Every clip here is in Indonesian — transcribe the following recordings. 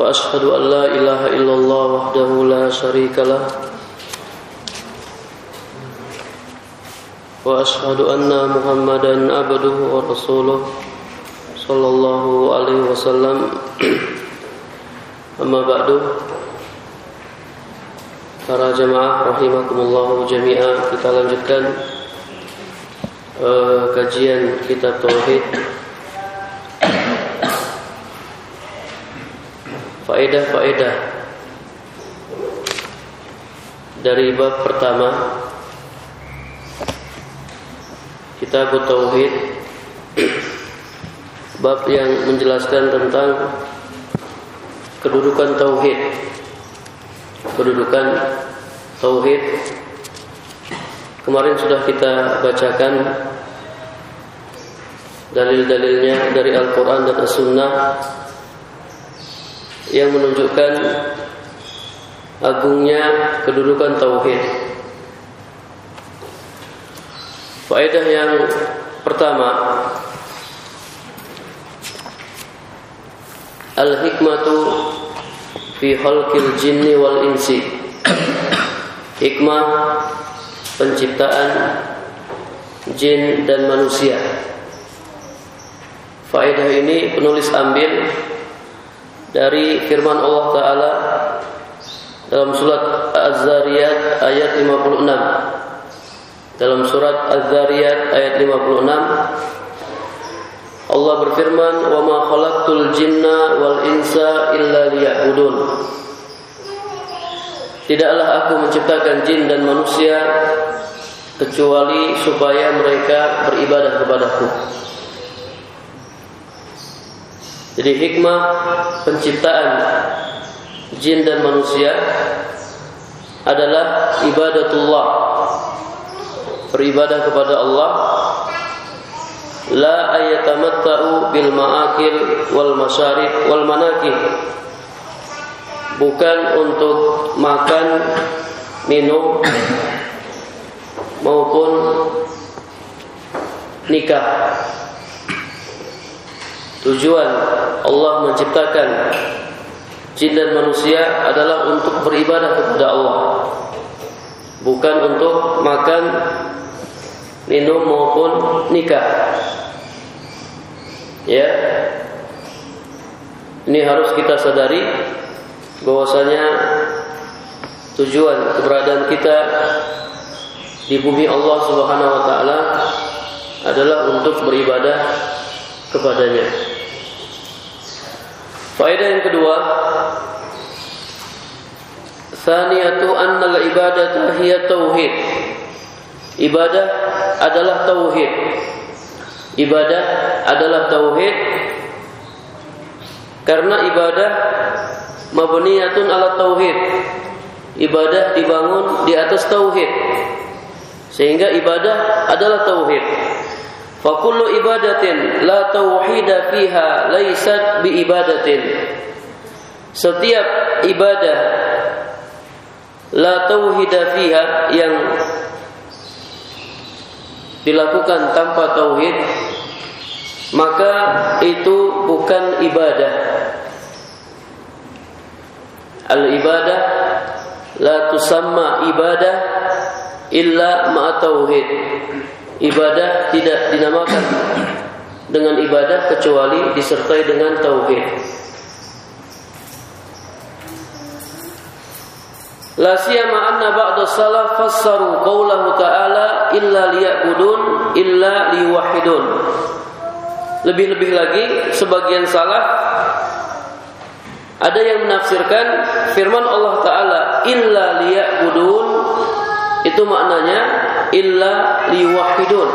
وأشهد أن لا إله إلا الله وحده لا شريك له وأشهد أن محمدا عبده ورسوله صلى الله عليه وسلم أما بعد Para jemaah rahimakumullah jami'a kita lanjutkan uh, kajian kitab tauhid faedah-faedah dari bab pertama kitab tauhid. Bab yang menjelaskan tentang kedudukan tauhid. Kedudukan tauhid. Kemarin sudah kita bacakan dalil-dalilnya dari Al-Quran dan As-Sunnah yang menunjukkan agungnya kedudukan tauhid. Faedah yang pertama Al-hikmatu fi khalqil jinni wal insi hikmah penciptaan jin dan manusia faedah ini penulis ambil dari firman Allah taala dalam surat Az-Zariyat ayat 56 dalam surat Az-Zariyat ayat 56 Allah berfirman, "Wa ma khalaqtul jinna wal insa illa liya'budun." Tidaklah aku menciptakan jin dan manusia kecuali supaya mereka beribadah kepadaku. Jadi hikmah penciptaan jin dan manusia adalah ibadatullah. Beribadah kepada Allah. La ayatamatta'u bil ma'akil wal masyarib wal manakih bukan untuk makan minum maupun nikah tujuan Allah menciptakan jin dan manusia adalah untuk beribadah kepada Allah bukan untuk makan minum maupun nikah Ya. Ini harus kita sadari bahwasanya tujuan keberadaan kita di bumi Allah Subhanahu wa taala adalah untuk beribadah kepadanya. Faedah yang kedua, Saniyatu anna al-ibadatu hiya tauhid. Ibadah adalah tauhid. Ibadah adalah tauhid karena ibadah mabniyatun ala tauhid. Ibadah dibangun di atas tauhid. Sehingga ibadah adalah tauhid. Fa kullu ibadatin la tauhida fiha laysat bi ibadatin. Setiap ibadah la tauhida fiha yang dilakukan tanpa tauhid maka itu bukan ibadah al ibadah la tusamma ibadah illa ma tauhid ibadah tidak dinamakan dengan ibadah kecuali disertai dengan tauhid La siyama anna ba'da salaf fassaru qawlahu ta'ala illa liya'budun illa liwahidun. Lebih-lebih lagi sebagian salaf ada yang menafsirkan firman Allah taala illa liya'budun itu maknanya illa liwahidun.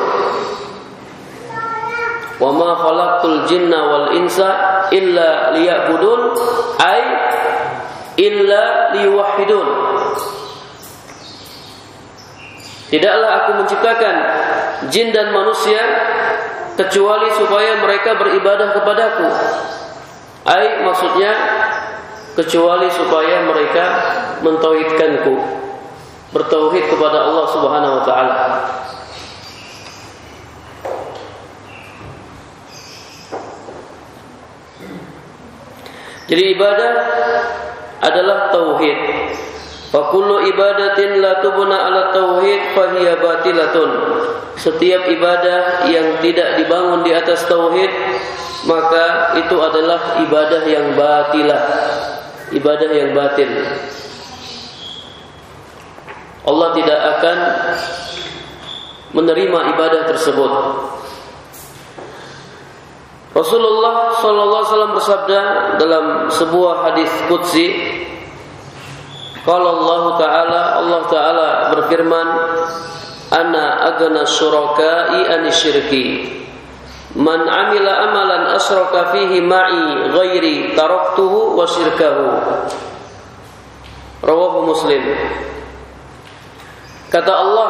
Wa ma khalaqtul jinna wal insa illa liya'budun ay illa liwahidun Tidaklah aku menciptakan jin dan manusia kecuali supaya mereka beribadah kepadaku. Ai maksudnya kecuali supaya mereka mentauhidkanku. Bertauhid kepada Allah Subhanahu wa taala. Jadi ibadah adalah tauhid. Fa kullu ibadatin la tubna ala tauhid fa hiya batilatun. Setiap ibadah yang tidak dibangun di atas tauhid maka itu adalah ibadah yang batilah. Ibadah yang batil. Allah tidak akan menerima ibadah tersebut. Rasulullah sallallahu alaihi wasallam bersabda dalam sebuah hadis qudsi Kalau Allah taala Allah taala berfirman ana agna syuraka'i anisyirki Man amila amalan asraka fihi ma'i ghairi taraktuhu wa syirkahu Rawahu Muslim Kata Allah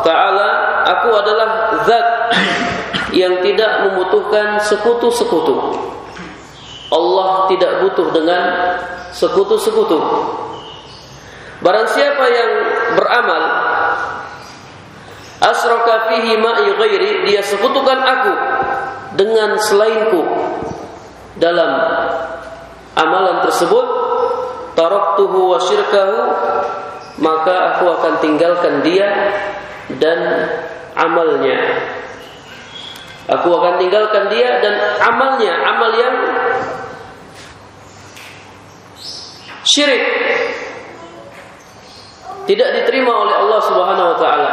Ta'ala Aku adalah zat yang tidak membutuhkan sekutu-sekutu. Allah tidak butuh dengan sekutu-sekutu. Barang siapa yang beramal asraka fihi ma'i ghairi, dia sekutukan aku dengan selainku dalam amalan tersebut, taraktuhu wa syirkahu, maka aku akan tinggalkan dia dan amalnya. Aku akan tinggalkan dia dan amalnya, amal yang syirik tidak diterima oleh Allah Subhanahu wa taala.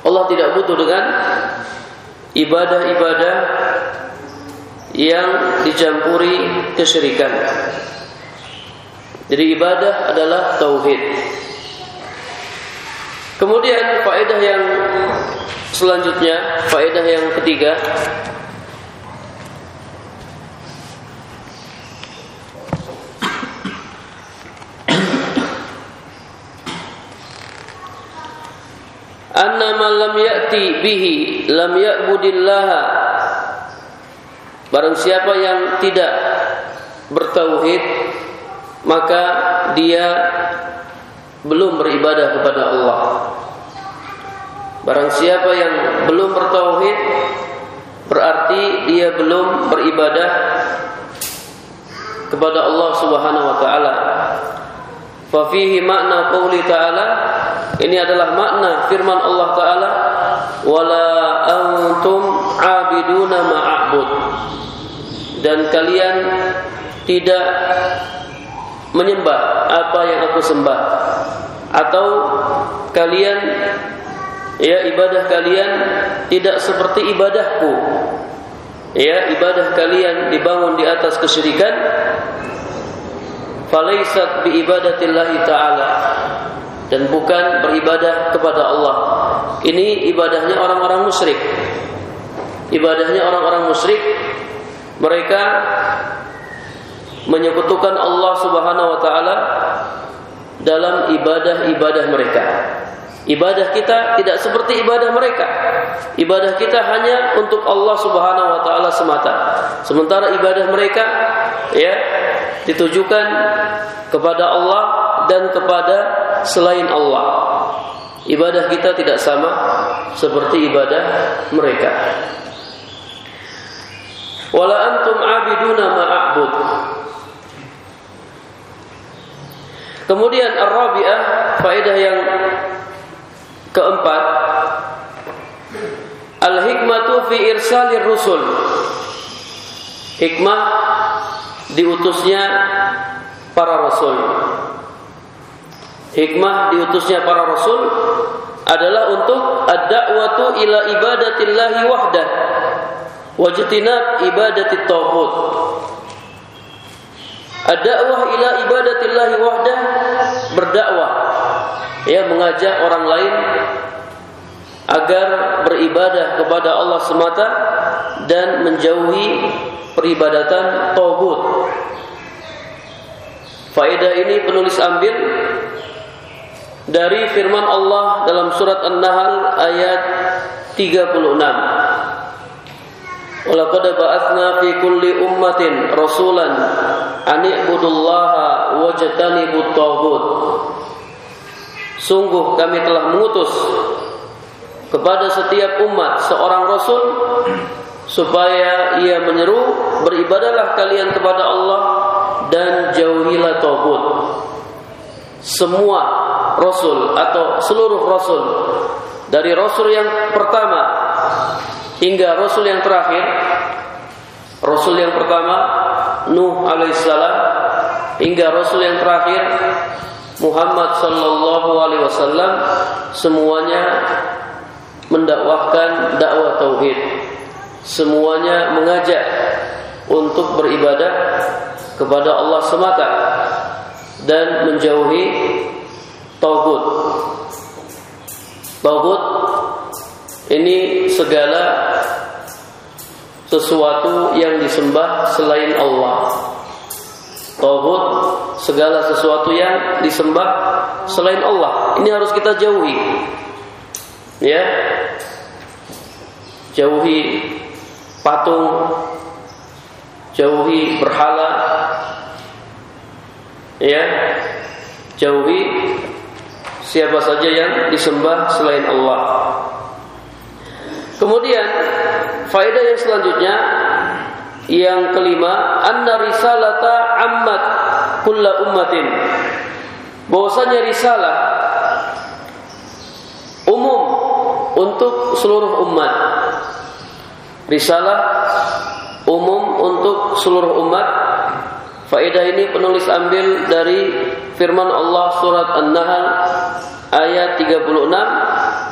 Allah tidak butuh dengan ibadah-ibadah yang dicampuri kesyirikan. Jadi ibadah adalah tauhid. Kemudian faedah yang Selanjutnya faedah yang ketiga Anna man lam ya'ti bihi lam ya'budillaha Barang siapa yang tidak bertauhid maka dia belum beribadah kepada Allah. Barang siapa yang belum bertauhid berarti dia belum beribadah kepada Allah Subhanahu wa taala. Fa fihi makna qauli ta'ala ini adalah makna firman Allah taala wala antum abiduna ma'bud dan kalian tidak menyembah apa yang aku sembah. Atau kalian ya ibadah kalian tidak seperti ibadahku. Ya ibadah kalian dibangun di atas kesyirikan. Falaisat bi ibadatillahi taala. Dan bukan beribadah kepada Allah. Ini ibadahnya orang-orang musyrik. Ibadahnya orang-orang musyrik mereka menyekutukan Allah Subhanahu wa taala dalam ibadah-ibadah mereka Ibadah kita tidak seperti ibadah mereka. Ibadah kita hanya untuk Allah Subhanahu wa taala semata. Sementara ibadah mereka ya ditujukan kepada Allah dan kepada selain Allah. Ibadah kita tidak sama seperti ibadah mereka. Wala antum abiduna ma'abud. Kemudian ar-rabi'ah faedah yang Keempat, al-hikmatu fi irsalir rusul. Hikmah diutusnya para rasul. Hikmah diutusnya para rasul adalah untuk ad-da'watu ila ibadatillahi wahdah wajtinab ibadati tauhid. Ad-da'wah ila ibadatillahi wahdah berdakwah ya mengajak orang lain agar beribadah kepada Allah semata dan menjauhi peribadatan togut. Faedah ini penulis ambil dari firman Allah dalam surat An-Nahl ayat 36. Walaqad ba'atsna fi kulli ummatin rasulan an i'budullaha wajtanibut taghut. Sungguh kami telah mengutus kepada setiap umat seorang rasul supaya ia menyeru beribadalah kalian kepada Allah dan jauhilah tagut. Semua rasul atau seluruh rasul dari rasul yang pertama hingga rasul yang terakhir rasul yang pertama Nuh alaihissalam hingga rasul yang terakhir Muhammad sallallahu alaihi wasallam semuanya mendakwahkan dakwah tauhid. Semuanya mengajak untuk beribadah kepada Allah semata dan menjauhi tauhid. Tauhid ini segala sesuatu yang disembah selain Allah. Tauhid segala sesuatu yang disembah selain Allah. Ini harus kita jauhi. Ya, jauhi patung, jauhi berhala, ya, jauhi siapa saja yang disembah selain Allah. Kemudian faedah yang selanjutnya yang kelima, anna risalata ammat kulla ummatin. Bahwasanya risalah umum untuk seluruh umat. Risalah umum untuk seluruh umat. Faedah ini penulis ambil dari firman Allah surat An-Nahl ayat 36,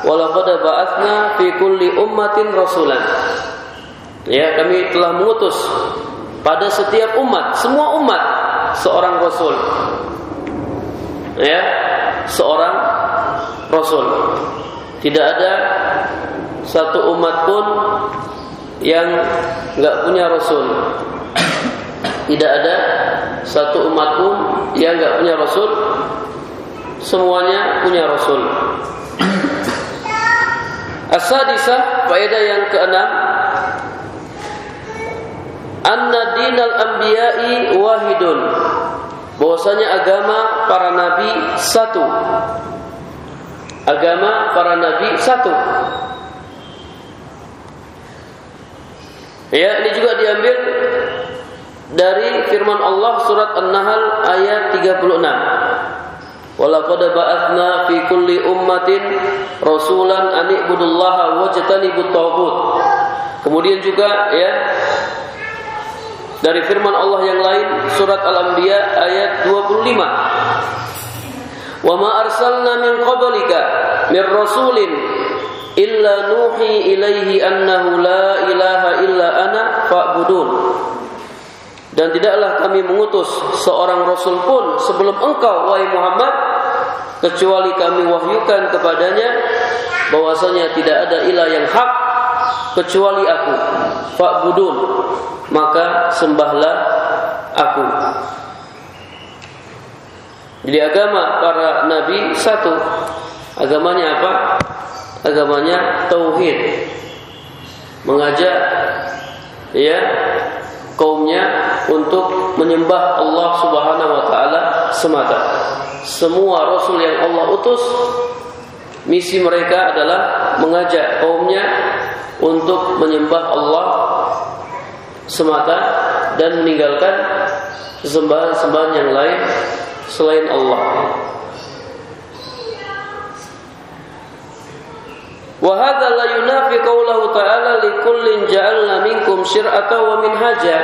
"Walaqad ba'atsna fi kulli ummatin rasulan." Ya, kami telah mengutus pada setiap umat, semua umat seorang rasul. Ya, seorang rasul. Tidak ada satu umat pun yang nggak punya rasul. Tidak ada satu umat pun yang nggak punya rasul. Semuanya punya rasul. Asadisah faedah yang keenam Anna dinal anbiya'i wahidun bahwasanya agama para nabi satu agama para nabi satu. Ya, ini juga diambil dari firman Allah surat An-Nahl ayat 36. Walaqad ba'atsna fi kulli ummatin rasulan an ibudullaha wajtanibut taghut. Kemudian juga ya dari firman Allah yang lain surat Al-Anbiya ayat 25 Wa ma arsalna min qablika min rasulin illa nuhi ilaihi annahu la ilaha illa ana fa'budun. Dan tidaklah kami mengutus seorang rasul pun sebelum engkau wahai Muhammad kecuali kami wahyukan kepadanya bahwasanya tidak ada ilah yang hak kecuali aku. Fa'budun. Maka sembahlah aku. Jadi agama para nabi satu. Agamanya apa? Agamanya tauhid. Mengajak ya kaumnya untuk menyembah Allah Subhanahu wa taala semata. Semua rasul yang Allah utus misi mereka adalah mengajak kaumnya untuk menyembah Allah semata dan meninggalkan sembahan-sembahan yang lain selain Allah. Wa hadza la ta'ala li kullin ja'alna minkum syir'ata wa minhaja.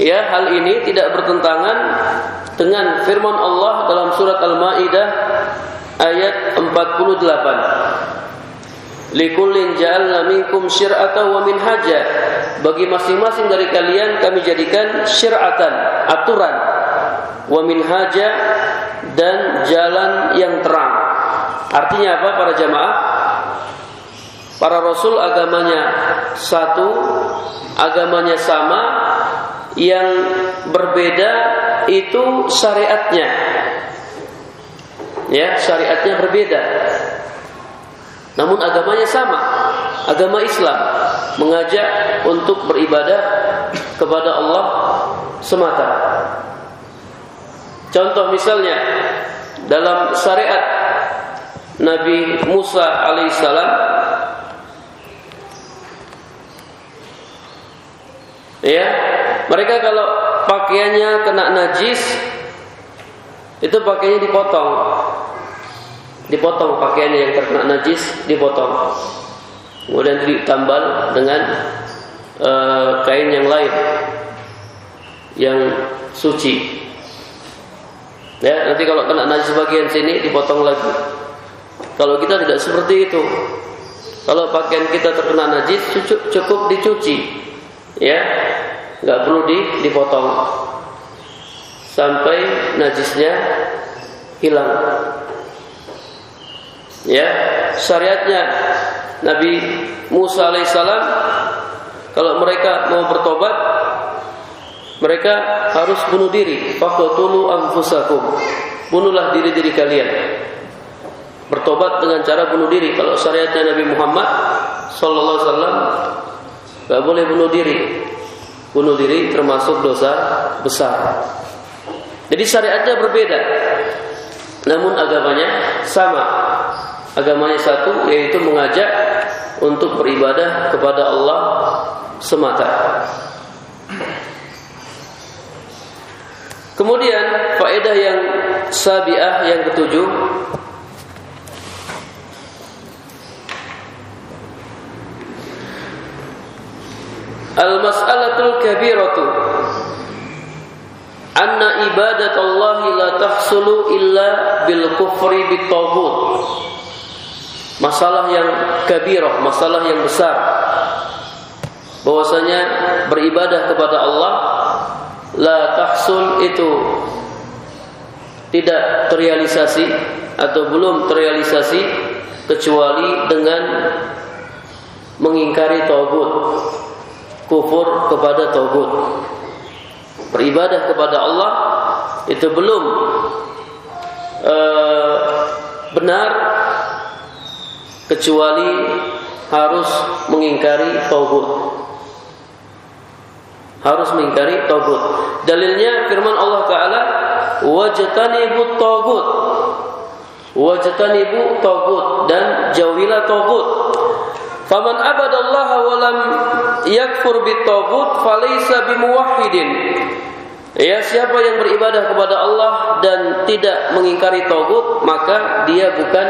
Ya, hal ini tidak bertentangan dengan firman Allah dalam surat Al-Maidah ayat 48. Likullin ja'alna minkum syir'ata wa minhaja. Bagi masing-masing dari kalian kami jadikan syir'atan, aturan wa minhaja dan jalan yang terang. Artinya apa para jamaah? para rasul agamanya satu, agamanya sama, yang berbeda itu syariatnya. Ya, syariatnya berbeda. Namun agamanya sama, agama Islam mengajak untuk beribadah kepada Allah semata. Contoh misalnya dalam syariat Nabi Musa alaihissalam ya mereka kalau pakaiannya kena najis itu pakaiannya dipotong. Dipotong pakaiannya yang terkena najis dipotong. Kemudian ditambal dengan uh, kain yang lain yang suci. Ya nanti kalau kena najis bagian sini dipotong lagi. Kalau kita tidak seperti itu kalau pakaian kita terkena najis cukup dicuci. Ya nggak perlu dipotong. Sampai najisnya hilang. Ya syariatnya. Nabi Musa alaihissalam kalau mereka mau bertobat mereka harus bunuh diri. Faqtulu anfusakum. Bunuhlah diri-diri kalian. Bertobat dengan cara bunuh diri. Kalau syariatnya Nabi Muhammad sallallahu alaihi wasallam Gak boleh bunuh diri. Bunuh diri termasuk dosa besar. Jadi syariatnya berbeda. Namun agamanya sama. Agamanya satu yaitu mengajak untuk beribadah kepada Allah semata. Kemudian faedah yang sabiah yang ketujuh Al-mas'alatul kabiratu. Anna ibadat Allah la tahsulu illa bil kufri bit Masalah yang kabirah, masalah yang besar. Bahwasanya beribadah kepada Allah la tahsul itu tidak terrealisasi atau belum terrealisasi kecuali dengan mengingkari tauhid kufur kepada tauhid. Beribadah kepada Allah itu belum uh, benar kecuali harus mengingkari tauhid. Harus mengingkari tauhid. Dalilnya firman Allah taala wajtanibut tauhid. Wajtanibu tauhid dan jauhilah tauhid. Faman abadallaha wa lam yakfur bitaghut falaysa bimuwahhidin. Ya, siapa yang beribadah kepada Allah dan tidak mengingkari tauhid, maka dia bukan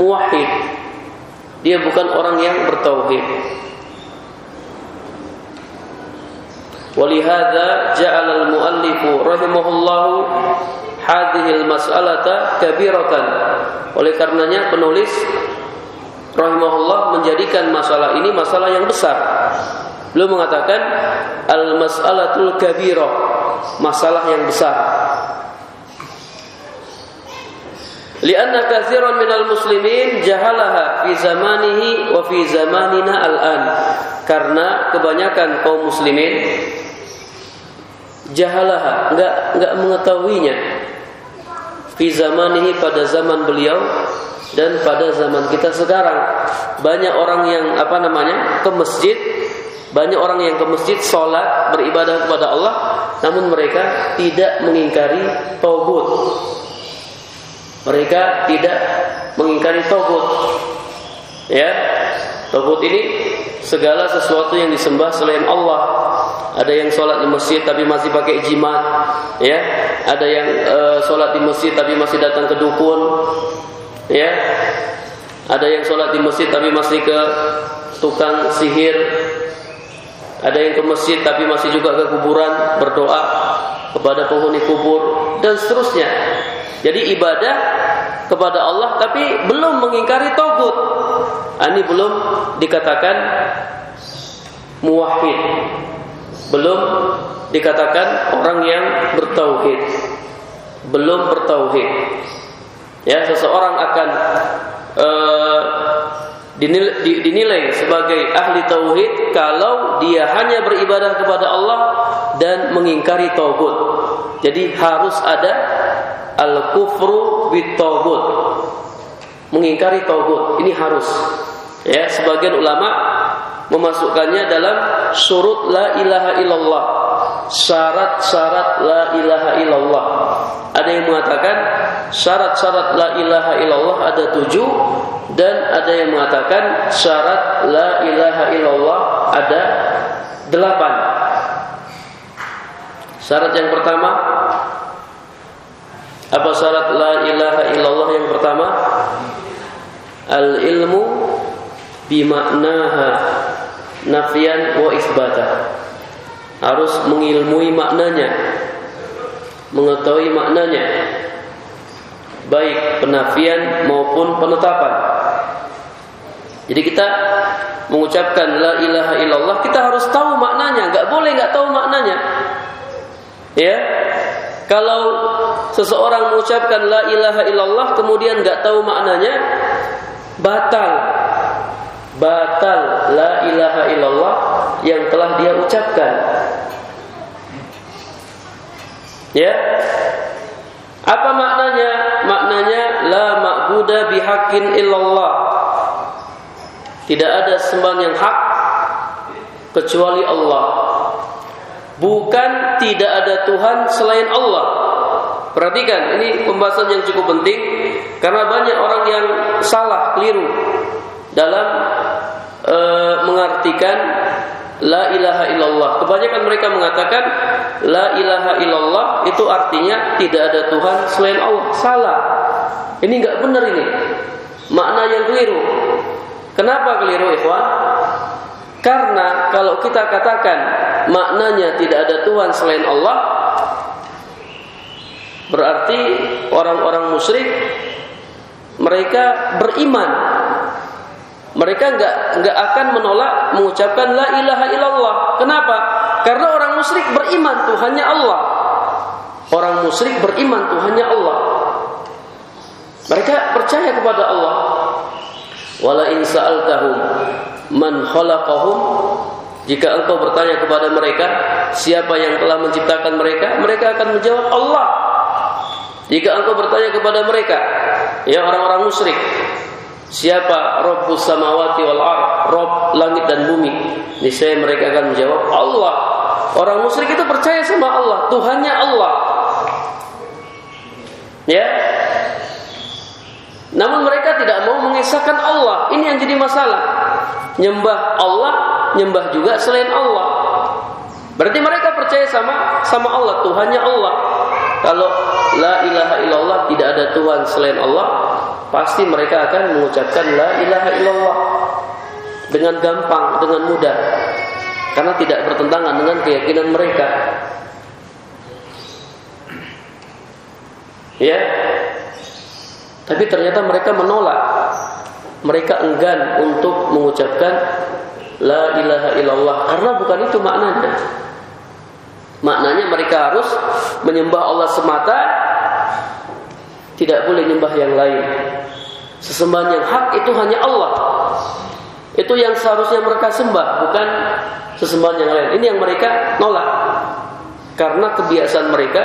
muwahhid. Dia bukan orang yang bertauhid. Walihada ja'ala al-muallifu rahimahullahu hadhihi al-mas'alata kabiratan. Oleh karenanya penulis rahimahullah menjadikan masalah ini masalah yang besar. Beliau mengatakan al-mas'alatul kabirah, masalah yang besar. Lianna katsiran minal muslimin jahalaha fi zamanihi wa fi zamanina al-an. Karena kebanyakan kaum muslimin jahalaha, enggak enggak mengetahuinya. Fi zamanihi pada zaman beliau dan pada zaman kita sekarang banyak orang yang apa namanya ke masjid banyak orang yang ke masjid sholat beribadah kepada Allah namun mereka tidak mengingkari tauhid mereka tidak mengingkari tauhid ya tauhid ini segala sesuatu yang disembah selain Allah. Ada yang sholat di masjid tapi masih pakai jimat ya. Ada yang uh, sholat di masjid tapi masih datang ke dukun ya. Ada yang sholat di masjid tapi masih ke tukang sihir. Ada yang ke masjid tapi masih juga ke kuburan berdoa kepada penghuni kubur dan seterusnya. Jadi ibadah kepada Allah tapi belum mengingkari togut ah, ini belum dikatakan muwahhid. Belum dikatakan orang yang bertauhid. Belum bertauhid Ya, seseorang akan uh, dinilai sebagai ahli tauhid kalau dia hanya beribadah kepada Allah dan mengingkari tauhid. Jadi harus ada al-kufru bit tauhid. Mengingkari tauhid ini harus. Ya, sebagian ulama memasukkannya dalam surut la ilaha illallah. Syarat-syarat la ilaha illallah. Ada yang mengatakan syarat-syarat la ilaha illallah ada tujuh dan ada yang mengatakan syarat la ilaha illallah ada delapan. Syarat yang pertama apa syarat la ilaha illallah yang pertama? Al ilmu bimaknaha nafian wa isbata. Harus mengilmui maknanya, mengetahui maknanya, baik penafian maupun penetapan. Jadi kita mengucapkan la ilaha illallah, kita harus tahu maknanya, nggak boleh nggak tahu maknanya. Ya. Kalau seseorang mengucapkan la ilaha illallah kemudian nggak tahu maknanya, batal. Batal la ilaha illallah yang telah dia ucapkan. Ya. Apa maknanya? Maknanya la ma'budu bihaqqin illallah tidak ada sembahan yang hak kecuali Allah. Bukan tidak ada Tuhan selain Allah. Perhatikan, ini pembahasan yang cukup penting karena banyak orang yang salah, keliru dalam e, mengartikan la ilaha illallah. Kebanyakan mereka mengatakan la ilaha illallah itu artinya tidak ada Tuhan selain Allah. Salah. Ini nggak benar ini. Makna yang keliru. Kenapa keliru ikhwan? Karena kalau kita katakan maknanya tidak ada Tuhan selain Allah, berarti orang-orang musyrik mereka beriman. Mereka nggak nggak akan menolak mengucapkan la ilaha illallah. Kenapa? Karena orang musyrik beriman Tuhannya Allah. Orang musyrik beriman Tuhannya Allah. Mereka percaya kepada Allah. Wala in sa'altahum man khalaqahum jika engkau bertanya kepada mereka siapa yang telah menciptakan mereka, mereka akan menjawab Allah. Jika engkau bertanya kepada mereka, ya orang-orang musyrik, siapa Rabbus samawati wal ard, Rabb langit dan bumi? Niscaya mereka akan menjawab Allah. Orang musyrik itu percaya sama Allah, Tuhannya Allah. Ya, namun mereka tidak mau mengesahkan Allah. Ini yang jadi masalah. Nyembah Allah, nyembah juga selain Allah. Berarti mereka percaya sama sama Allah, Tuhannya Allah. Kalau la ilaha illallah tidak ada Tuhan selain Allah, pasti mereka akan mengucapkan la ilaha illallah dengan gampang, dengan mudah. Karena tidak bertentangan dengan keyakinan mereka. Ya, tapi ternyata mereka menolak. Mereka enggan untuk mengucapkan la ilaha illallah karena bukan itu maknanya. Maknanya mereka harus menyembah Allah semata, tidak boleh menyembah yang lain. Sesembahan yang hak itu hanya Allah. Itu yang seharusnya mereka sembah, bukan sesembahan yang lain. Ini yang mereka nolak. Karena kebiasaan mereka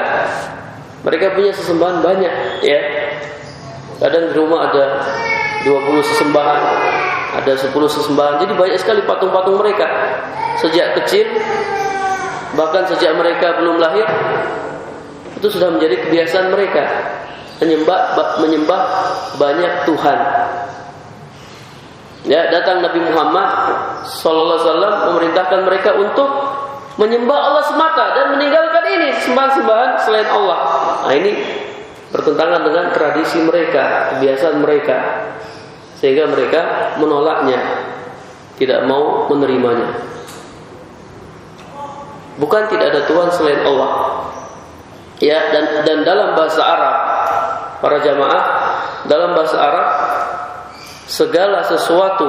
mereka punya sesembahan banyak, ya. Kadang di rumah ada 20 sesembahan, ada 10 sesembahan. Jadi banyak sekali patung-patung mereka. Sejak kecil, bahkan sejak mereka belum lahir, itu sudah menjadi kebiasaan mereka menyembah menyembah banyak Tuhan. Ya, datang Nabi Muhammad sallallahu alaihi wasallam memerintahkan mereka untuk menyembah Allah semata dan meninggalkan ini sembahan-sembahan selain Allah. Nah, ini bertentangan dengan tradisi mereka, kebiasaan mereka, sehingga mereka menolaknya, tidak mau menerimanya. Bukan tidak ada Tuhan selain Allah. Ya, dan dan dalam bahasa Arab, para jamaah, dalam bahasa Arab segala sesuatu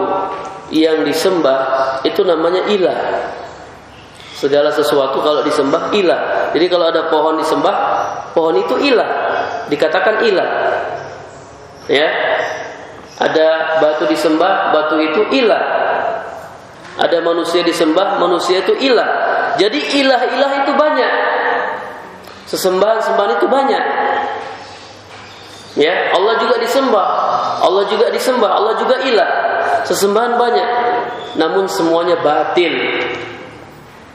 yang disembah itu namanya ilah. Segala sesuatu kalau disembah ilah. Jadi kalau ada pohon disembah, pohon itu ilah dikatakan ilah. Ya. Ada batu disembah, batu itu ilah. Ada manusia disembah, manusia itu ilah. Jadi ilah-ilah itu banyak. Sesembahan-sembahan itu banyak. Ya, Allah juga disembah. Allah juga disembah, Allah juga ilah. Sesembahan banyak. Namun semuanya batil.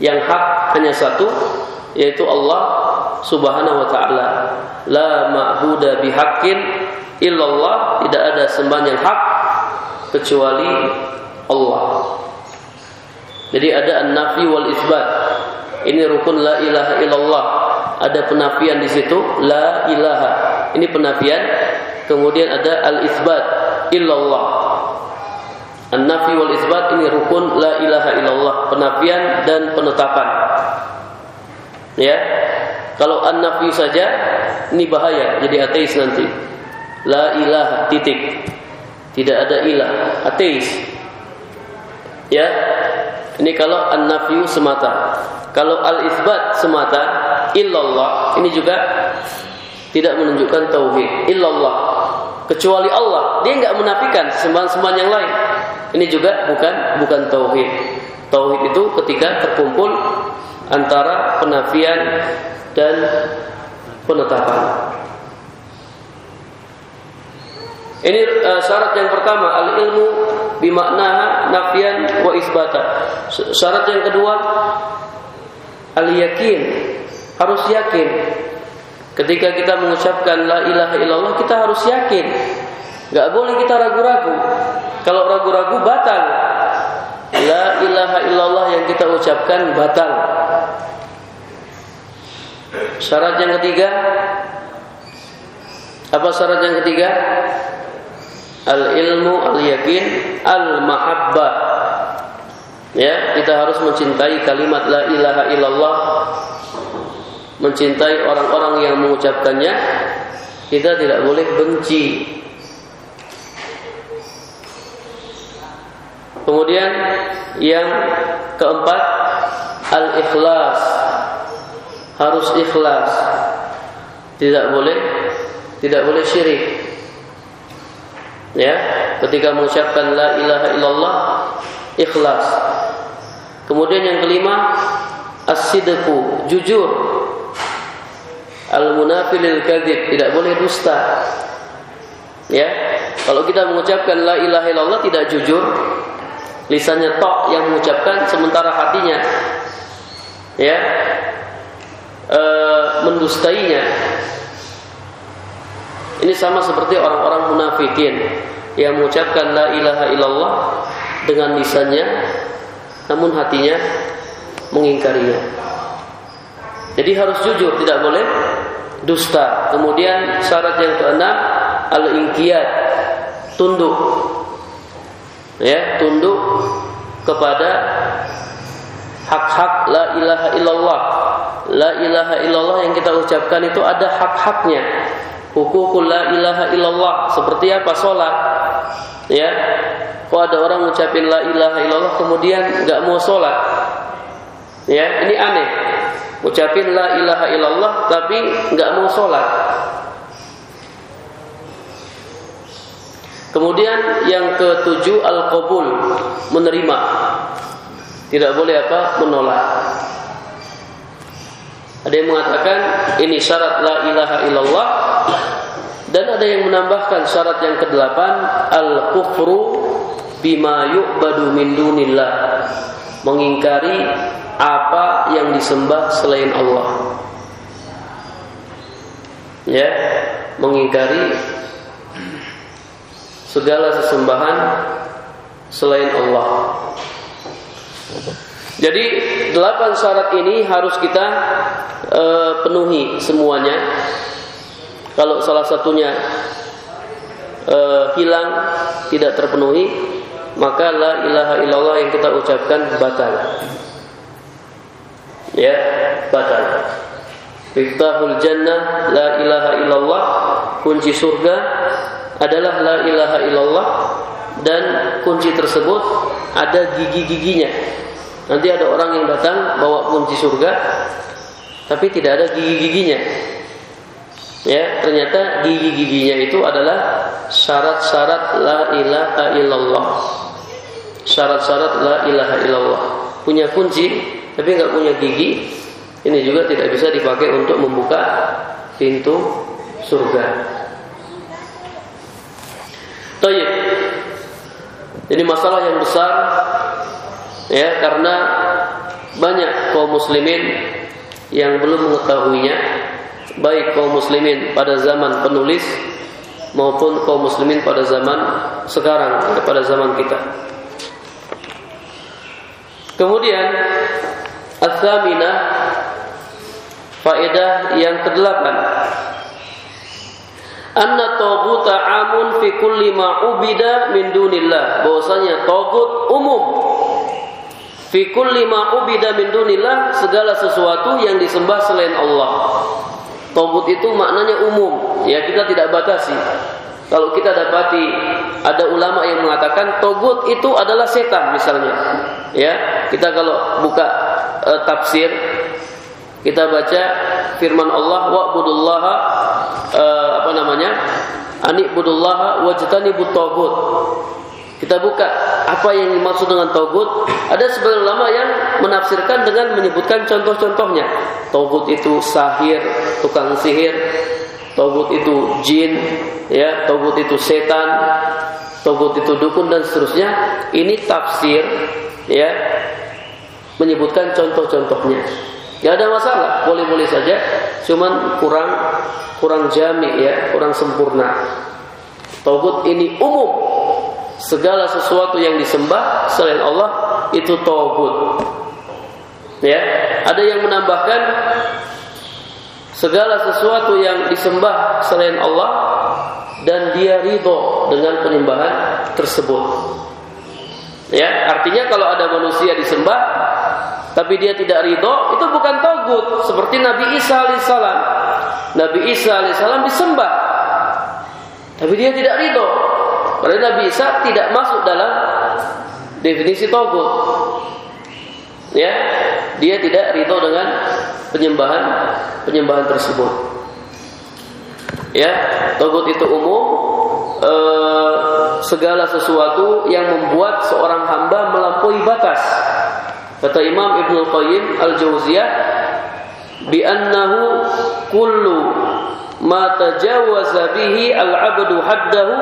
Yang hak hanya satu, yaitu Allah Subhanahu wa taala. La ma'budu bihaqqin illallah, tidak ada sembahan yang hak kecuali Allah. Jadi ada an-nafi wal isbat. Ini rukun la ilaha illallah. Ada penafian di situ la ilaha. Ini penafian. Kemudian ada al-isbat illallah. An-nafi wal isbat ini rukun la ilaha illallah, penafian dan penetapan. Ya. Kalau an-nafi saja ini bahaya jadi ateis nanti. La ilaha titik. Tidak ada ilah, ateis. Ya. Ini kalau an-nafyu semata. Kalau al-isbat semata illallah ini juga tidak menunjukkan tauhid. Illallah kecuali Allah. Dia nggak menafikan sembahan-sembahan yang lain. Ini juga bukan bukan tauhid. Tauhid itu ketika terkumpul antara penafian dan penetapan. Ini uh, syarat yang pertama al-ilmu bimakna nafian wa isbata. Syarat yang kedua al-yakin. Harus yakin. Ketika kita mengucapkan la ilaha illallah kita harus yakin. Gak boleh kita ragu-ragu. Kalau ragu-ragu batal. La ilaha illallah yang kita ucapkan batal. Syarat yang ketiga apa syarat yang ketiga? al ilmu al yakin al mahabbah ya kita harus mencintai kalimat la ilaha illallah mencintai orang-orang yang mengucapkannya kita tidak boleh benci. Kemudian yang keempat al ikhlas harus ikhlas. Tidak boleh tidak boleh syirik. Ya ketika mengucapkan la ilaha illallah ikhlas. Kemudian yang kelima as-sidqu jujur al-munafilil kadzib tidak boleh dusta. Ya. Kalau kita mengucapkan la ilaha illallah tidak jujur lisannya tok yang mengucapkan sementara hatinya. Ya. E, mendustainya. Ini sama seperti orang-orang munafikin yang mengucapkan la ilaha illallah dengan lisannya namun hatinya mengingkarinya. Jadi harus jujur, tidak boleh dusta. Kemudian syarat yang keenam al-inqiyad, tunduk. Ya, tunduk kepada hak-hak la ilaha illallah. La ilaha illallah yang kita ucapkan itu ada hak-haknya hukukul la ilaha illallah seperti apa sholat ya kok ada orang ngucapin la ilaha illallah kemudian nggak mau sholat ya ini aneh ucapin la ilaha illallah tapi nggak mau sholat. Kemudian yang ketujuh al qabul menerima. Tidak boleh apa? Menolak. Ada yang mengatakan ini syarat la ilaha illallah dan ada yang menambahkan syarat yang kedelapan al kufru bima yu'badu min dunillah. Mengingkari apa yang disembah selain Allah ya mengingkari segala sesembahan selain Allah jadi delapan syarat ini harus kita e, penuhi semuanya. Kalau salah satunya e, hilang, tidak terpenuhi, maka la ilaha illallah yang kita ucapkan batal. Ya, batal. Miftahul jannah la ilaha illallah, kunci surga adalah la ilaha illallah dan kunci tersebut ada gigi-giginya Nanti ada orang yang datang bawa kunci surga tapi tidak ada gigi-giginya. Ya, ternyata gigi-giginya itu adalah syarat-syarat la ilaha illallah. Syarat-syarat la ilaha illallah. Punya kunci tapi nggak punya gigi, ini juga tidak bisa dipakai untuk membuka pintu surga. Tayyib. Ini masalah yang besar ya karena banyak kaum muslimin yang belum mengetahuinya baik kaum muslimin pada zaman penulis maupun kaum muslimin pada zaman sekarang pada zaman kita. Kemudian Al-Thaminah Faedah yang kedelapan. Anna tawbuta amun fi kulli ma'ubida min dunillah. Bahwasanya tagut umum. Fi kulli ma'ubida min dunillah segala sesuatu yang disembah selain Allah. Togut itu maknanya umum, ya kita tidak batasi. Kalau kita dapati ada ulama yang mengatakan togut itu adalah setan misalnya, ya kita kalau buka e, tafsir kita baca firman Allah wa'budullaha e, apa namanya anibudullaha wajtanibut togut kita buka apa yang dimaksud dengan togut. Ada sebagian ulama yang menafsirkan dengan menyebutkan contoh-contohnya. Togut itu sahir, tukang sihir. Togut itu jin, ya. Togut itu setan. Togut itu dukun dan seterusnya. Ini tafsir, ya. Menyebutkan contoh-contohnya. Ya ada masalah, boleh-boleh saja. Cuman kurang kurang jami ya, kurang sempurna. Togut ini umum segala sesuatu yang disembah selain Allah itu togut. Ya, ada yang menambahkan segala sesuatu yang disembah selain Allah dan dia ridho dengan penyembahan tersebut. Ya, artinya kalau ada manusia disembah tapi dia tidak ridho itu bukan togut seperti Nabi Isa alaihissalam. Nabi Isa alaihissalam disembah tapi dia tidak ridho oleh Nabi Isa tidak masuk dalam definisi togut. Ya, dia tidak ridho dengan penyembahan penyembahan tersebut. Ya, togut itu umum e, segala sesuatu yang membuat seorang hamba melampaui batas. Kata Imam Ibnu Qayyim Al-Jauziyah, bi annahu kullu ma tajawaza bihi al-'abdu haddahu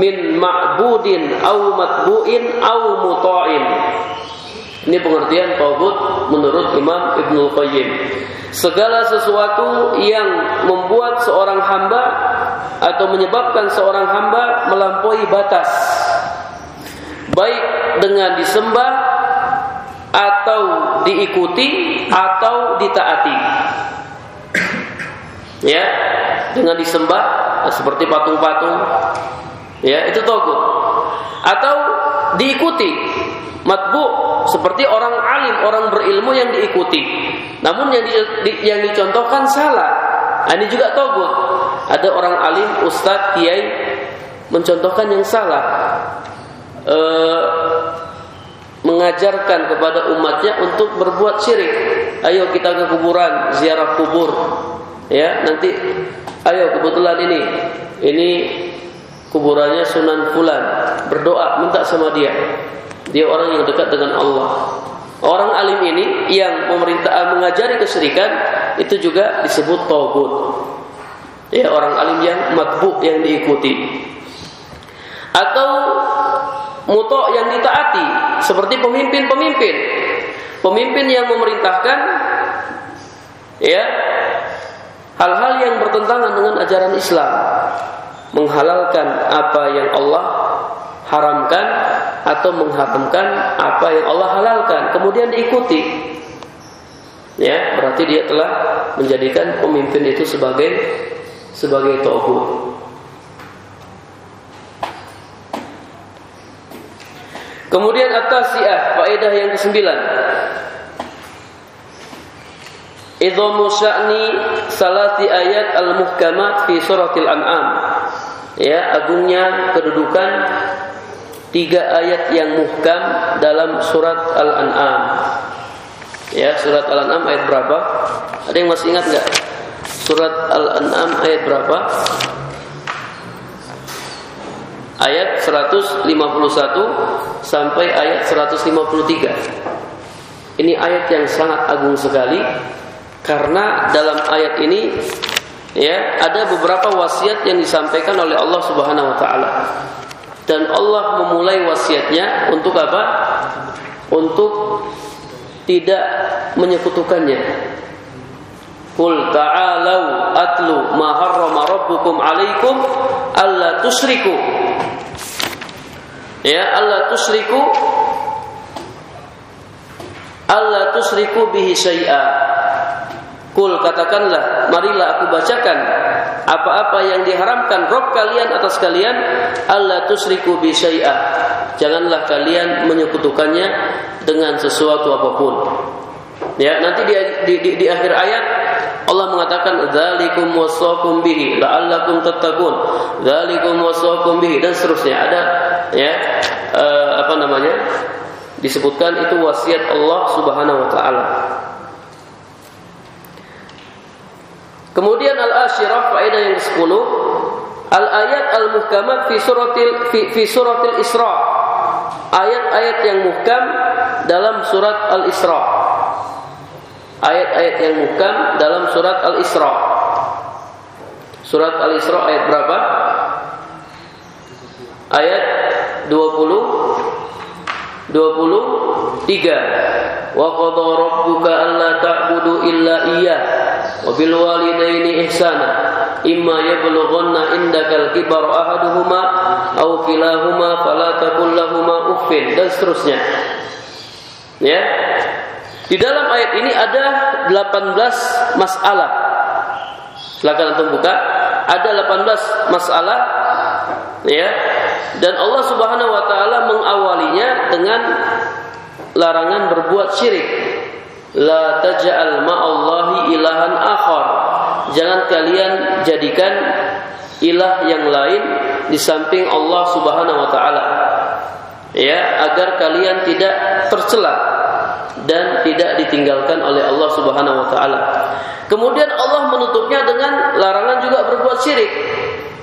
min ma'budin au matbu'in au muta'in. Ini pengertian tauhid menurut Imam Ibnu Qayyim. Segala sesuatu yang membuat seorang hamba atau menyebabkan seorang hamba melampaui batas baik dengan disembah atau diikuti atau ditaati. Ya, dengan disembah seperti patung-patung. Ya itu togut. Atau diikuti matbu seperti orang alim orang berilmu yang diikuti. Namun yang di, di, yang dicontohkan salah. Nah, ini juga togut. Ada orang alim ustadz kiai mencontohkan yang salah. E, mengajarkan kepada umatnya untuk berbuat syirik. Ayo kita ke kuburan ziarah kubur. Ya nanti ayo kebetulan ini. Ini kuburannya Sunan Fulan. Berdoa minta sama dia. Dia orang yang dekat dengan Allah. Orang alim ini yang memerintah mengajari kesyirikan itu juga disebut togut. Ya orang alim yang matbu yang diikuti. Atau muto yang ditaati seperti pemimpin-pemimpin pemimpin yang memerintahkan ya hal-hal yang bertentangan dengan ajaran Islam, menghalalkan apa yang Allah haramkan atau mengharamkan apa yang Allah halalkan, kemudian diikuti. Ya, berarti dia telah menjadikan pemimpin itu sebagai sebagai tauhid. Kemudian atas ya faedah yang kesembilan idhamu sya'ni salati ayat al-muhkamat fi suratil an'am. Ya, agungnya kedudukan tiga ayat yang muhkam dalam surat Al-An'am. Ya, surat Al-An'am ayat berapa? Ada yang masih ingat nggak? Surat Al-An'am ayat berapa? Ayat 151 sampai ayat 153. Ini ayat yang sangat agung sekali karena dalam ayat ini ya ada beberapa wasiat yang disampaikan oleh Allah Subhanahu wa taala. Dan Allah memulai wasiatnya untuk apa? Untuk tidak menyekutukannya. Qul ta'alu atlu ma harrama rabbukum alaikum alla tusyriku ya Allah tusriku. Allah tusriku bihi syai'a. Kul katakanlah marilah aku bacakan apa-apa yang diharamkan Rob kalian atas kalian. Allah tusriku bihi syai'a. Janganlah kalian menyekutukannya dengan sesuatu apa pun. Ya, nanti di, di, di, di akhir ayat Allah mengatakan dzalikum wasaqum bihi la'allakum tattaqun. Dzalikum wasaqum bihi dan seterusnya. Ada ya uh, apa namanya? disebutkan itu wasiat Allah Subhanahu wa taala. Kemudian al-asyirah faedah yang ke-10 al-ayat al-muhkamat fi suratil fi, fi suratil Isra. Ayat-ayat yang muhkam dalam surat Al-Isra ayat-ayat yang muhkam dalam surat Al-Isra. Surat Al-Isra ayat berapa? Ayat 20 23 Wa qadha rabbuka alla ta'budu illa iyyah. Wa bil walidaini ihsana. Imma yablughanna indakal kibar ahaduhuma aw kilahuma fala taqul lahumu uffin. Dan seterusnya. Ya. Di dalam ayat ini ada 18 masalah. Silakan antum buka. Ada 18 masalah ya. Dan Allah Subhanahu wa taala mengawalinya dengan larangan berbuat syirik. La taj'al ma'allahi ilahan akhar. Jangan kalian jadikan ilah yang lain di samping Allah Subhanahu wa taala. Ya, agar kalian tidak tercela dan tidak ditinggalkan oleh Allah Subhanahu wa taala. Kemudian Allah menutupnya dengan larangan juga berbuat syirik.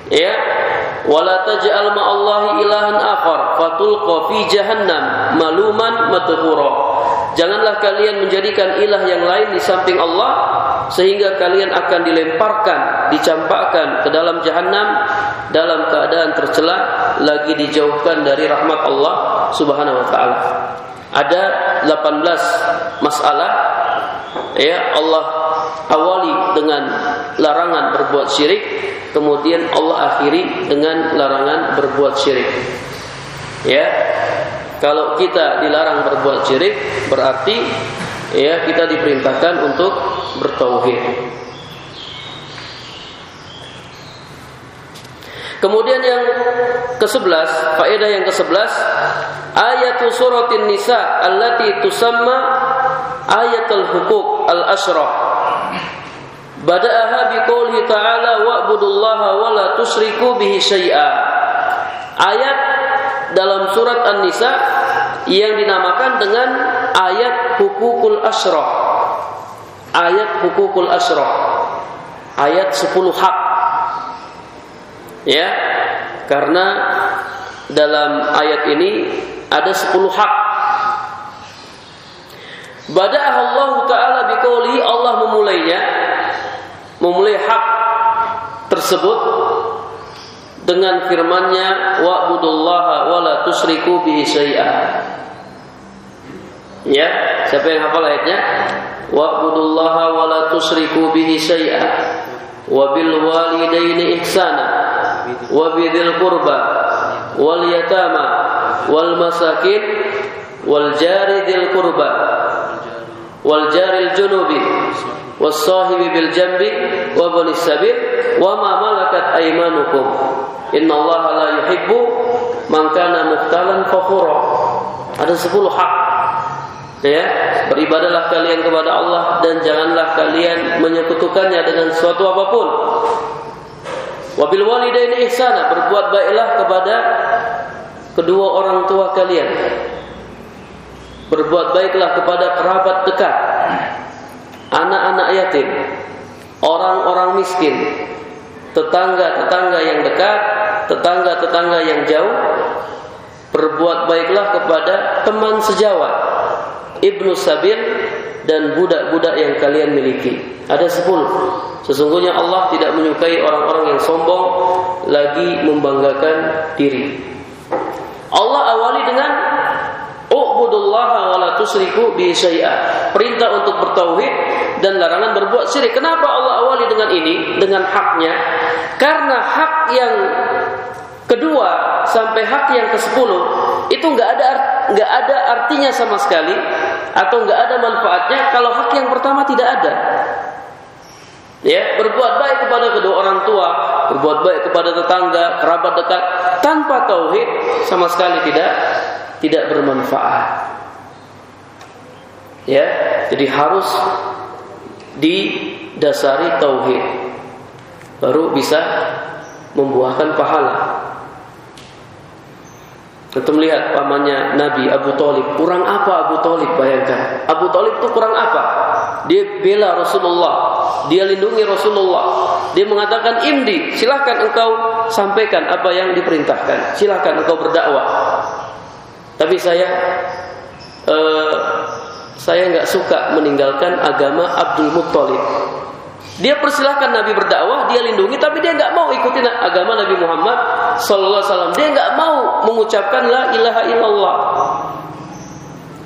Ya. Wala taj'al ilahan akhar fatulqa fi jahannam maluman madhura. Janganlah kalian menjadikan ilah yang lain di samping Allah sehingga kalian akan dilemparkan, dicampakkan ke dalam jahanam dalam keadaan tercela lagi dijauhkan dari rahmat Allah Subhanahu wa taala ada 18 masalah ya Allah awali dengan larangan berbuat syirik kemudian Allah akhiri dengan larangan berbuat syirik ya kalau kita dilarang berbuat syirik berarti ya kita diperintahkan untuk bertauhid Kemudian yang ke-11, faedah yang ke-11, ayat suratin nisa allati tusamma ayatul hukuk al-asyrah. Bada'aha biqoulhi ta'ala wa'budullaha wa la tusyriku bihi syai'a. Ayat dalam surat An-Nisa yang dinamakan dengan ayat hukukul asyrah. Ayat hukukul asyrah. Ayat 10 hak ya karena dalam ayat ini ada 10 hak Bada'ah Allah Ta'ala biqauli Allah memulainya memulai hak tersebut dengan firman-Nya wa'budullaha wa la tusyriku bihi syai'an. Ya, siapa yang hafal ayatnya? Wa'budullaha wa la tusyriku bihi syai'an. wa bil walidaini ihsana wa bidzil qurba wal yatama wal masakin wal jari dzil qurba wal jaril junubi wasahibi bil jambi wa bani sabil wa ma malakat aymanukum. Innallaha la yuhibbu man kana fakhura ada sepuluh hak. Ya beribadahlah kalian kepada Allah dan janganlah kalian menyekutukannya dengan suatu apa pun. Wabil walidaini ihsana berbuat baiklah kepada kedua orang tua kalian. Berbuat baiklah kepada kerabat dekat anak-anak yatim, orang-orang miskin, tetangga-tetangga yang dekat, tetangga-tetangga yang jauh, berbuat baiklah kepada teman sejawat, ibnu sabil dan budak-budak yang kalian miliki. Ada sepuluh. Sesungguhnya Allah tidak menyukai orang-orang yang sombong lagi membanggakan diri. Allah awali dengan Ubudullaha wa la bi syai'a. Perintah untuk bertauhid dan larangan berbuat syirik. Kenapa Allah awali dengan ini? Dengan haknya. Karena hak yang kedua sampai hak yang ke sepuluh itu nggak ada nggak ada artinya sama sekali atau nggak ada manfaatnya kalau hak yang pertama tidak ada. Ya, berbuat baik kepada kedua orang tua, berbuat baik kepada tetangga, kerabat dekat tanpa tauhid sama sekali tidak tidak bermanfaat. Ya, jadi harus didasari tauhid baru bisa membuahkan pahala. Kita melihat pamannya Nabi Abu Talib. Kurang apa Abu Talib bayangkan. Abu Talib itu kurang apa? Dia bela Rasulullah. Dia lindungi Rasulullah. Dia mengatakan imdi. Silahkan engkau sampaikan apa yang diperintahkan. Silahkan engkau berdakwah. Tapi saya uh, saya nggak suka meninggalkan agama Abdul Muttalib. Dia persilahkan Nabi berdakwah, dia lindungi, tapi dia nggak mau ikutin agama Nabi Muhammad Sallallahu Alaihi Wasallam. Dia nggak mau mengucapkan la ilaha illallah.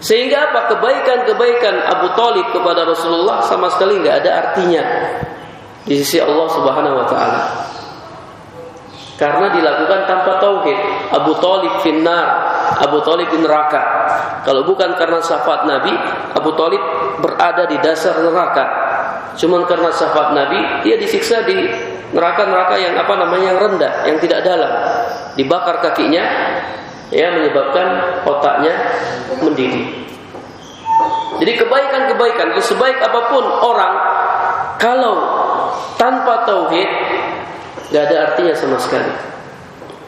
Sehingga apa kebaikan-kebaikan Abu Talib kepada Rasulullah sama sekali nggak ada artinya di sisi Allah Subhanahu Wa Taala. Karena dilakukan tanpa tauhid. Abu Talib finnar, Abu Talib di neraka. Kalau bukan karena syafaat Nabi, Abu Talib berada di dasar neraka. Cuman karena syafaat Nabi, dia disiksa di neraka-neraka yang apa namanya yang rendah, yang tidak dalam. Dibakar kakinya, ya menyebabkan otaknya mendidih. Jadi kebaikan-kebaikan sebaik apa pun orang kalau tanpa tauhid nggak ada artinya sama sekali.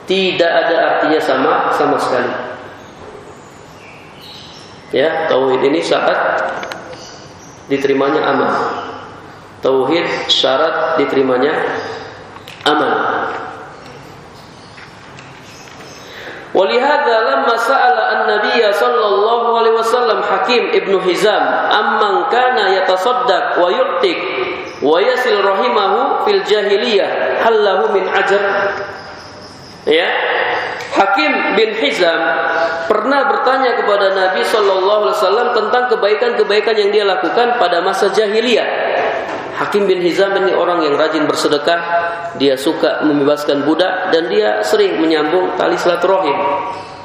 Tidak ada artinya sama sama sekali. Ya, tauhid ini saat diterimanya amal. Tauhid syarat diterimanya amal. ولهذا لما سأل النبي صلى الله عليه وسلم حكيم ابن هزام أمن كان يتصدق ويعتق ويصل رحمه في الجاهلية halahu min ajr ya Hakim bin Hizam pernah bertanya kepada Nabi Shallallahu Alaihi Wasallam tentang kebaikan-kebaikan yang dia lakukan pada masa jahiliyah. Hakim bin Hizam ini orang yang rajin bersedekah, dia suka membebaskan budak dan dia sering menyambung tali silaturahim.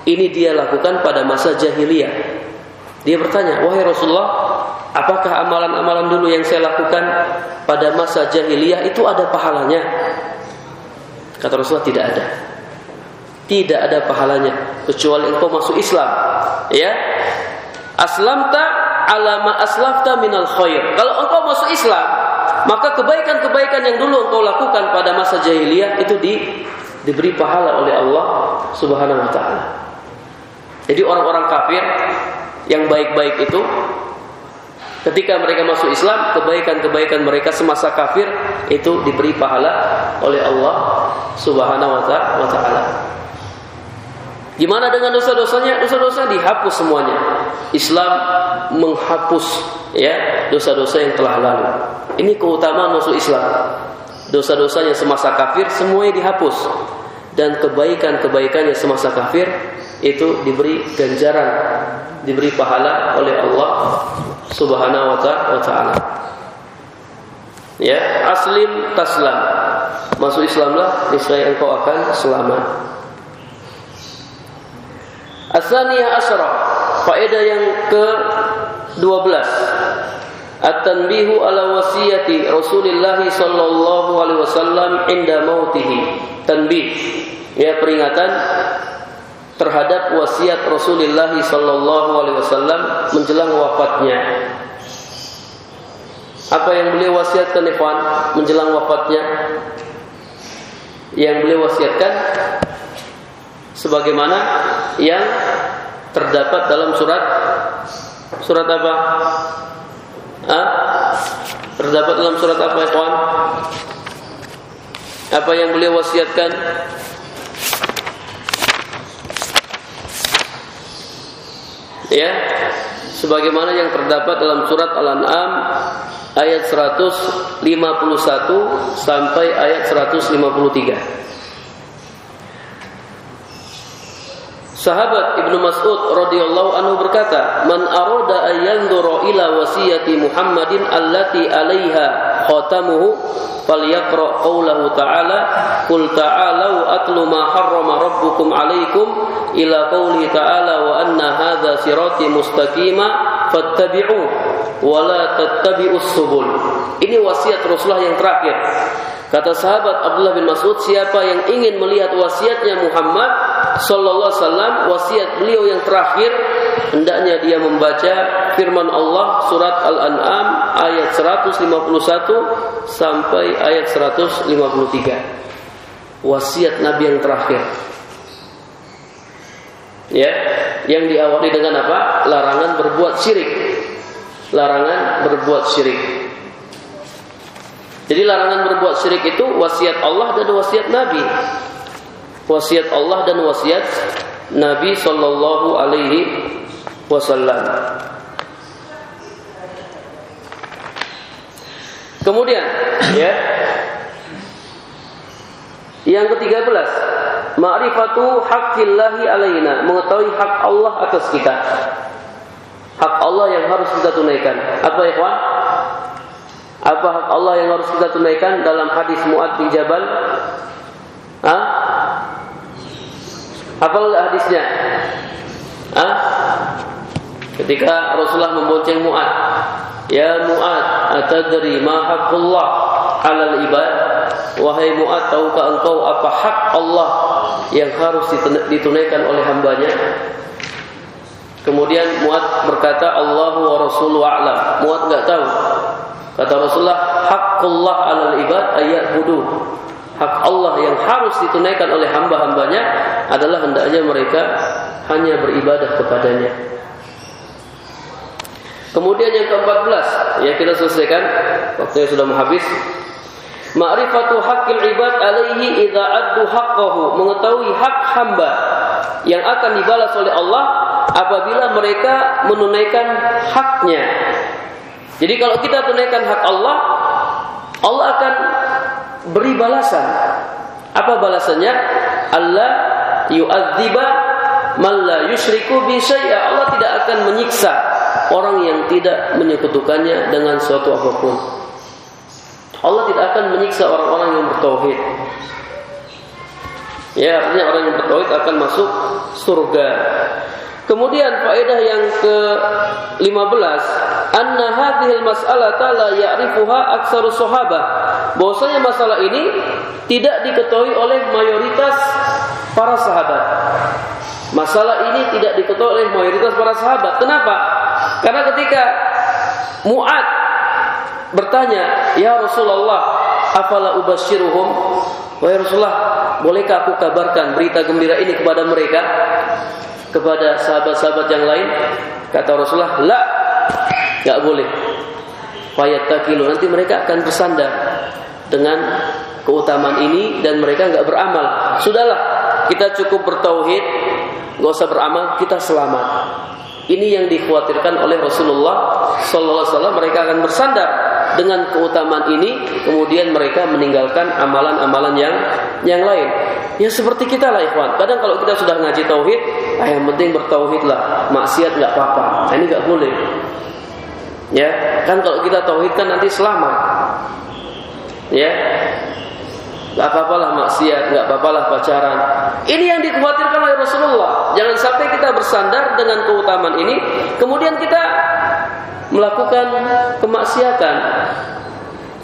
Ini dia lakukan pada masa jahiliyah. Dia bertanya, wahai Rasulullah, apakah amalan-amalan dulu yang saya lakukan pada masa jahiliyah itu ada pahalanya? Kata Rasulullah, "Tidak ada." Tidak ada pahalanya kecuali engkau masuk Islam. Ya. Aslamta alama aslafta minal khair. Kalau engkau masuk Islam, maka kebaikan-kebaikan yang dulu engkau lakukan pada masa jahiliyah itu di, diberi pahala oleh Allah Subhanahu wa taala. Jadi orang-orang kafir yang baik-baik itu ketika mereka masuk Islam, kebaikan-kebaikan mereka semasa kafir itu diberi pahala oleh Allah Subhanahu wa taala. Gimana dengan dosa-dosanya? Dosa-dosa dihapus semuanya. Islam menghapus ya dosa-dosa yang telah lalu. Ini keutamaan masuk Islam. Dosa-dosanya semasa kafir semuanya dihapus dan kebaikan-kebaikannya semasa kafir itu diberi ganjaran, diberi pahala oleh Allah Subhanahu wa taala. Ya, aslim taslam. Masuk Islamlah, niscaya engkau akan selamat. Asaniyah asra. Faedah yang ke-12. At-tanbihu ala wasiyati Rasulullah sallallahu alaihi wasallam inda mautihi. Tanbih. Ya peringatan terhadap wasiat Rasulullah sallallahu alaihi wasallam menjelang wafatnya. Apa yang beliau wasiatkan ikhwan menjelang wafatnya? Yang beliau wasiatkan sebagaimana yang terdapat dalam surat surat apa? Hah? Terdapat dalam surat apa kawan? Apa yang beliau wasiatkan? Ya. Sebagaimana yang terdapat dalam surat Al-An'am ayat 151 sampai ayat 153 Sahabat Ibnu Mas'ud radhiyallahu anhu berkata, "Man arada an yanzura ila wasiyati Muhammadin allati 'alaiha khatamuhu falyaqra qawlahu ta'ala qul ta'alu atlu ma harrama rabbukum 'alaikum ila qawli ta'ala wa anna hadha sirati mustaqima fattabi'u wa la tattabi'us subul." Ini wasiat Rasulullah yang terakhir. Kata sahabat Abdullah bin Mas'ud, siapa yang ingin melihat wasiatnya Muhammad Sallallahu Alaihi Wasallam wasiat beliau yang terakhir hendaknya dia membaca firman Allah surat Al-An'am ayat 151 sampai ayat 153 wasiat Nabi yang terakhir. Ya yang diawali dengan apa? Larangan berbuat syirik. Larangan berbuat syirik jadi larangan berbuat syirik itu wasiat Allah dan wasiat Nabi wasiat Allah dan wasiat Nabi Shallallahu Alaihi Wasallam. Kemudian, ya, yang ketiga belas, ma'rifatu hakillahi alaina, mengetahui hak Allah atas kita. Hak Allah yang harus kita tunaikan. Apa ya? Apa hak Allah yang harus kita tunaikan dalam hadis Muad bin Jabal? Hah? Apa hadisnya? Hah? Ketika Rasulullah membonceng Mu'ad, "Ya Mu'ad, atadri ma haqqullah 'alal ibad?" Wahai Mu'ad, tahukah engkau apa hak Allah yang harus ditunaikan oleh hambanya? Kemudian Mu'ad berkata, "Allahu wa Rasuluhu a'lam." Mu'ad enggak tahu. Kata Rasulullah, "Haqqullah 'alal ibad ayat budu." hak Allah yang harus ditunaikan oleh hamba-hambanya adalah hendaknya mereka hanya beribadah kepadanya. Kemudian yang ke-14 ya kita selesaikan waktunya sudah habis. Ma'rifatu haqqil ibad alaihi idza addu haqqahu, mengetahui hak hamba yang akan dibalas oleh Allah apabila mereka menunaikan haknya. Jadi kalau kita tunaikan hak Allah, Allah akan beri balasan. Apa balasannya? Allah yu'adziba man la yusyriku bi Allah tidak akan menyiksa orang yang tidak menyekutukannya dengan suatu apa pun. Allah tidak akan menyiksa orang-orang yang bertauhid. Ya, artinya orang yang bertauhid akan masuk surga. Kemudian faedah yang ke-15, anna hadhil mas'alata la ya'rifuha aktsaru sahabah. Bahwasanya masalah ini tidak diketahui oleh mayoritas para sahabat. Masalah ini tidak diketahui oleh mayoritas para sahabat. Kenapa? Karena ketika Mu'ad bertanya, "Ya Rasulullah, afala ubasyiruhum?" Wahai Rasulullah, bolehkah aku kabarkan berita gembira ini kepada mereka? Kepada sahabat-sahabat yang lain? Kata Rasulullah, "La, nggak boleh." Fayattakilu nanti mereka akan bersandar dengan keutamaan ini dan mereka nggak beramal. Sudahlah, kita cukup bertauhid, nggak usah beramal, kita selamat. Ini yang dikhawatirkan oleh Rasulullah Sallallahu Alaihi Wasallam. Mereka akan bersandar dengan keutamaan ini, kemudian mereka meninggalkan amalan-amalan yang yang lain. Ya seperti kita lah, ikhwan. Kadang kalau kita sudah ngaji tauhid, ah, yang penting bertauhid lah, maksiat nggak apa-apa. Nah, ini nggak boleh. Ya, kan kalau kita tauhid kan nanti selamat. Ya, Gak apa-apalah maksiat, gak apa-apalah pacaran. Ini yang dikhawatirkan oleh Rasulullah. Jangan sampai kita bersandar dengan keutamaan ini, kemudian kita melakukan kemaksiatan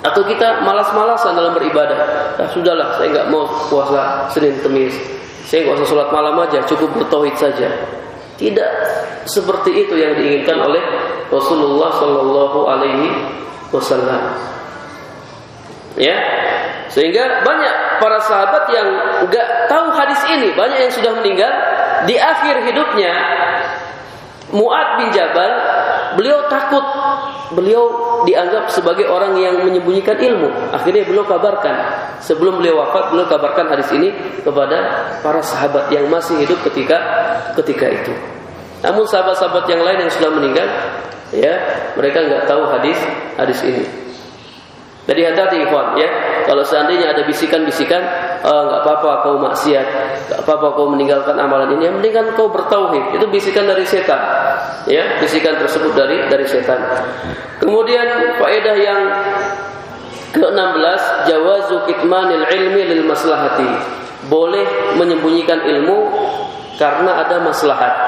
atau kita malas-malasan dalam beribadah. Nah, sudahlah, saya nggak mau puasa Senin Kamis. Saya nggak usah sholat malam aja, cukup bertauhid saja. Tidak seperti itu yang diinginkan oleh Rasulullah Shallallahu Alaihi Wasallam. Ya, sehingga banyak para sahabat yang nggak tahu hadis ini, banyak yang sudah meninggal di akhir hidupnya. Muad bin Jabal, beliau takut, beliau dianggap sebagai orang yang menyembunyikan ilmu. Akhirnya beliau kabarkan, sebelum beliau wafat, beliau kabarkan hadis ini kepada para sahabat yang masih hidup ketika ketika itu. Namun sahabat-sahabat yang lain yang sudah meninggal, ya mereka nggak tahu hadis hadis ini. Jadi hati-hati ikhwan ya. Kalau seandainya ada bisikan-bisikan, oh, nggak apa-apa kau maksiat, nggak apa-apa kau meninggalkan amalan ini. Yang penting kan kau bertauhid. Itu bisikan dari setan. Ya, bisikan tersebut dari dari setan. Kemudian faedah yang ke-16 jawazu kitmanil ilmi lil maslahati. Boleh menyembunyikan ilmu karena ada maslahat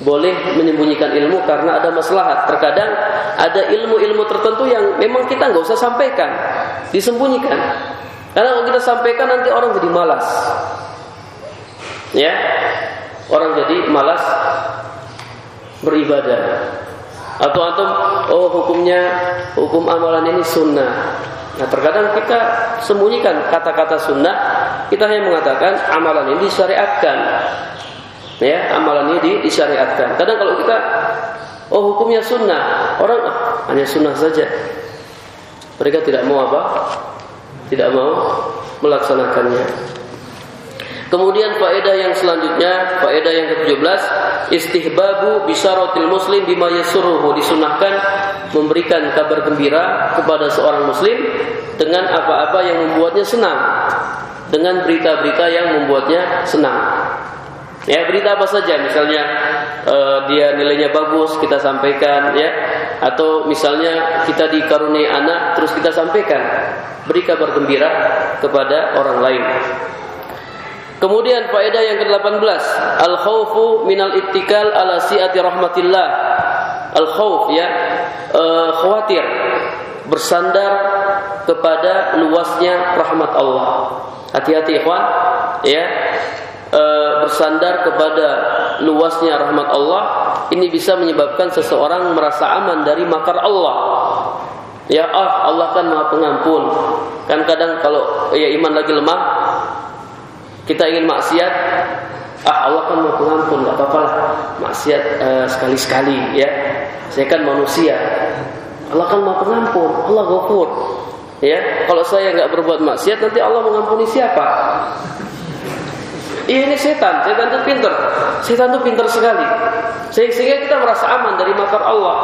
boleh menyembunyikan ilmu karena ada maslahat. Terkadang ada ilmu-ilmu tertentu yang memang kita nggak usah sampaikan, disembunyikan. Karena kalau kita sampaikan nanti orang jadi malas. Ya, orang jadi malas beribadah. Atau atau oh hukumnya hukum amalan ini sunnah. Nah terkadang kita sembunyikan kata-kata sunnah, kita hanya mengatakan amalan ini disyariatkan ya amalan ini disyariatkan. Kadang kalau kita oh hukumnya sunnah, orang ah, hanya sunnah saja. Mereka tidak mau apa? Tidak mau melaksanakannya. Kemudian faedah yang selanjutnya, faedah yang ke-17, istihbabu bisyaratil muslim bima yasurruhu disunahkan memberikan kabar gembira kepada seorang muslim dengan apa-apa yang membuatnya senang, dengan berita-berita yang membuatnya senang. Ya berita apa saja, misalnya uh, dia nilainya bagus kita sampaikan, ya, atau misalnya kita dikaruniai anak terus kita sampaikan, beri kabar gembira kepada orang lain. Kemudian faedah yang ke-18, al khawfu minal ittikal ala si'ati rahmatillah. Al khawf ya, uh, khawatir bersandar kepada luasnya rahmat Allah. Hati-hati ikhwan, ya e, bersandar kepada luasnya rahmat Allah ini bisa menyebabkan seseorang merasa aman dari makar Allah. Ya ah Allah kan maha pengampun. Kan kadang kalau ya iman lagi lemah kita ingin maksiat ah Allah kan maha pengampun nggak apa-apa lah maksiat e, sekali-sekali ya. Saya kan manusia. Allah kan maha pengampun. Allah ghafur. Ya, kalau saya nggak berbuat maksiat nanti Allah mengampuni siapa? Ini setan, setan itu pintar. Setan itu pintar sekali. Sehingga kita merasa aman dari makar Allah.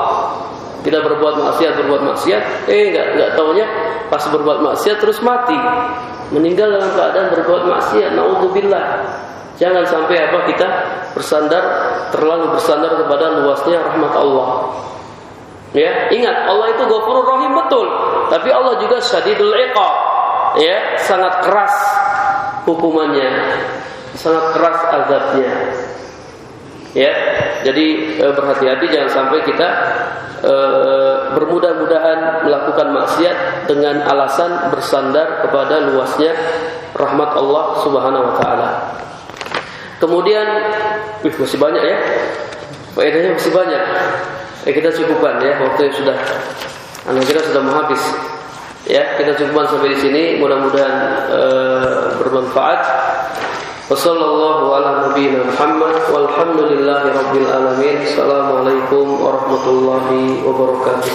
Kita berbuat maksiat, berbuat maksiat, eh enggak enggak taunya pas berbuat maksiat terus mati. Meninggal dalam keadaan berbuat maksiat. Nauzubillah. Jangan sampai apa kita bersandar terlalu bersandar kepada luasnya rahmat Allah. Ya, ingat Allah itu Ghafurur Rahim betul, tapi Allah juga Syadidul Iqab. Ya, sangat keras hukumannya sangat keras azabnya. Ya, jadi e, berhati-hati jangan sampai kita e, bermudah-mudahan melakukan maksiat dengan alasan bersandar kepada luasnya rahmat Allah Subhanahu wa taala. Kemudian, wih, masih banyak ya. Faedahnya masih banyak. Eh, kita cukupkan ya, waktu yang sudah anak kita sudah mau habis. Ya, kita cukupkan sampai di sini. Mudah-mudahan e, bermanfaat. وصلى الله على نبينا محمد والحمد لله رب العالمين السلام عليكم ورحمة الله وبركاته